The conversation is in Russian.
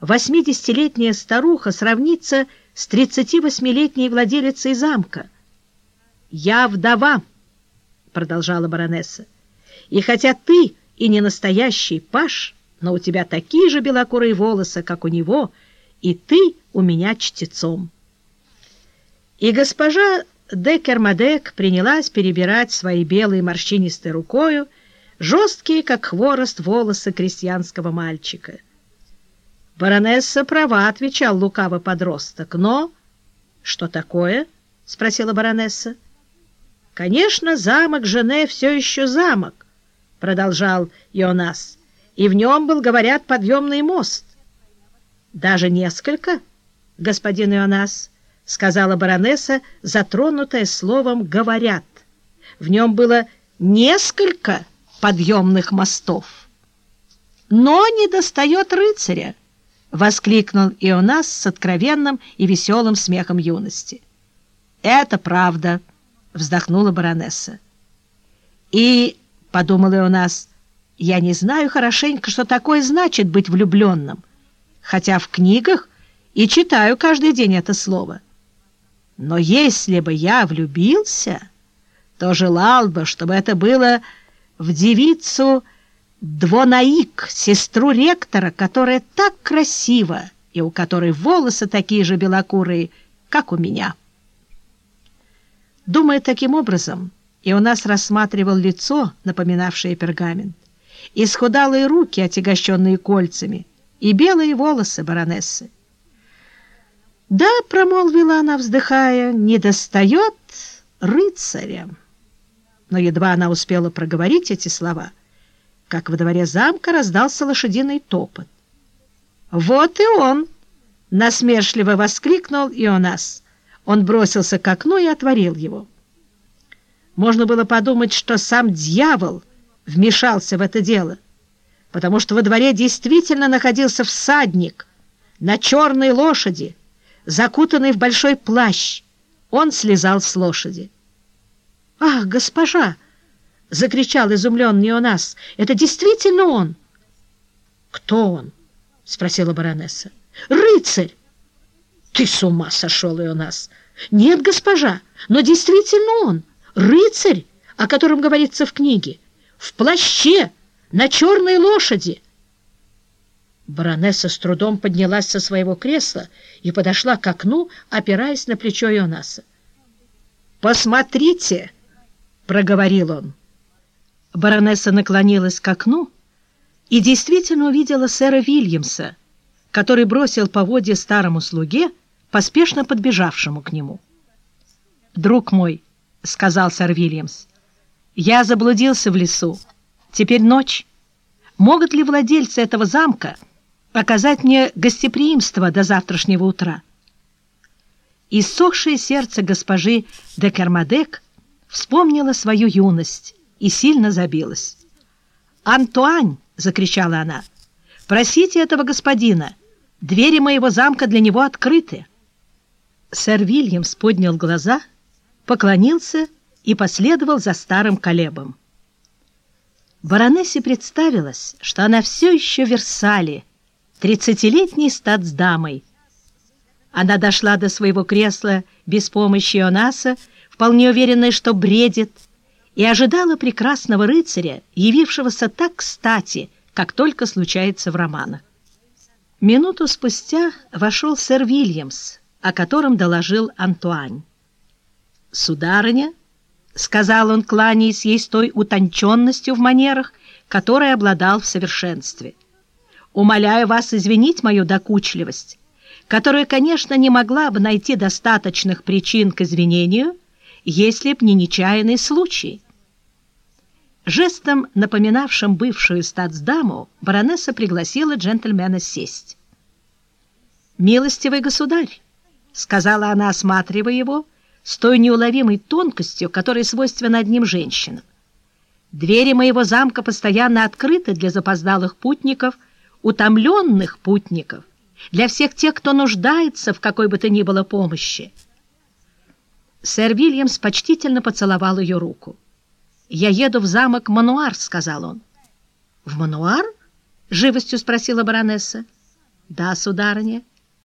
восьмидесятилетняя старуха сравнится с 38-летней владелицей замка. «Я вдова», — продолжала баронесса, — «и хотя ты и не настоящий паш, но у тебя такие же белокурые волосы, как у него, и ты у меня чтецом». И госпожа Декермадек принялась перебирать своей белой морщинистой рукою жесткие, как хворост, волосы крестьянского мальчика. «Баронесса права», — отвечал лукавый подросток, — «но...» «Что такое?» — спросила баронесса. «Конечно, замок Жене все еще замок», — продолжал Ионас, — «и в нем был, говорят, подъемный мост». «Даже несколько, господин Ионас», — сказала баронесса, затронутая словом «говорят». В нем было несколько подъемных мостов. «Но не достает рыцаря!» — воскликнул Ионас с откровенным и веселым смехом юности. «Это правда!» — вздохнула баронесса. «И, — подумал Ионас, — я не знаю хорошенько, что такое значит быть влюбленным, хотя в книгах и читаю каждый день это слово. Но если бы я влюбился, то желал бы, чтобы это было в девицу Двонаик, сестру ректора, которая так красива и у которой волосы такие же белокурые, как у меня. Думая таким образом, и у нас рассматривал лицо, напоминавшее пергамент, исхудалые руки, отягощенные кольцами, и белые волосы баронессы. «Да», — промолвила она, вздыхая, — «не достает рыцаря» но едва она успела проговорить эти слова, как во дворе замка раздался лошадиный топот. «Вот и он!» — насмешливо воскликнул Ионас. Он бросился к окну и отворил его. Можно было подумать, что сам дьявол вмешался в это дело, потому что во дворе действительно находился всадник на черной лошади, закутанный в большой плащ. Он слезал с лошади. «Ах, госпожа!» — закричал изумленный у нас. «Это действительно он!» «Кто он?» — спросила баронесса. «Рыцарь!» «Ты с ума сошел и у нас!» «Нет, госпожа, но действительно он, рыцарь, о котором говорится в книге, в плаще, на черной лошади!» Баронесса с трудом поднялась со своего кресла и подошла к окну, опираясь на плечо Ионаса. «Посмотрите!» проговорил он. Баронесса наклонилась к окну и действительно увидела сэра Вильямса, который бросил поводья старому слуге, поспешно подбежавшему к нему. «Друг мой», — сказал сэр Вильямс, — «я заблудился в лесу. Теперь ночь. Могут ли владельцы этого замка оказать мне гостеприимство до завтрашнего утра?» Иссохшее сердце госпожи де Кермадек — вспомнила свою юность и сильно забилась. «Антуань!» — закричала она. «Просите этого господина! Двери моего замка для него открыты!» Сэр Вильямс поднял глаза, поклонился и последовал за старым колебом. Баронессе представилось, что она все еще в Версале, тридцатилетней статсдамой. Она дошла до своего кресла без помощи Ионаса вполне уверенная, что бредит, и ожидала прекрасного рыцаря, явившегося так кстати, как только случается в романах. Минуту спустя вошел сэр Вильямс, о котором доложил Антуань. «Сударыня», — сказал он, кланяясь ей с той утонченностью в манерах, которой обладал в совершенстве, «умоляю вас извинить мою докучливость, которая, конечно, не могла бы найти достаточных причин к извинению, — если б не нечаянный случай. Жестом, напоминавшим бывшую статсдаму, баронесса пригласила джентльмена сесть. «Милостивый государь», — сказала она, осматривая его, с той неуловимой тонкостью, которая свойственна одним женщинам. «Двери моего замка постоянно открыты для запоздалых путников, утомленных путников, для всех тех, кто нуждается в какой бы то ни было помощи. Сэр Вильямс почтительно поцеловал ее руку. «Я еду в замок Мануар», — сказал он. «В Мануар?» — живостью спросила баронесса. Да, сударыня.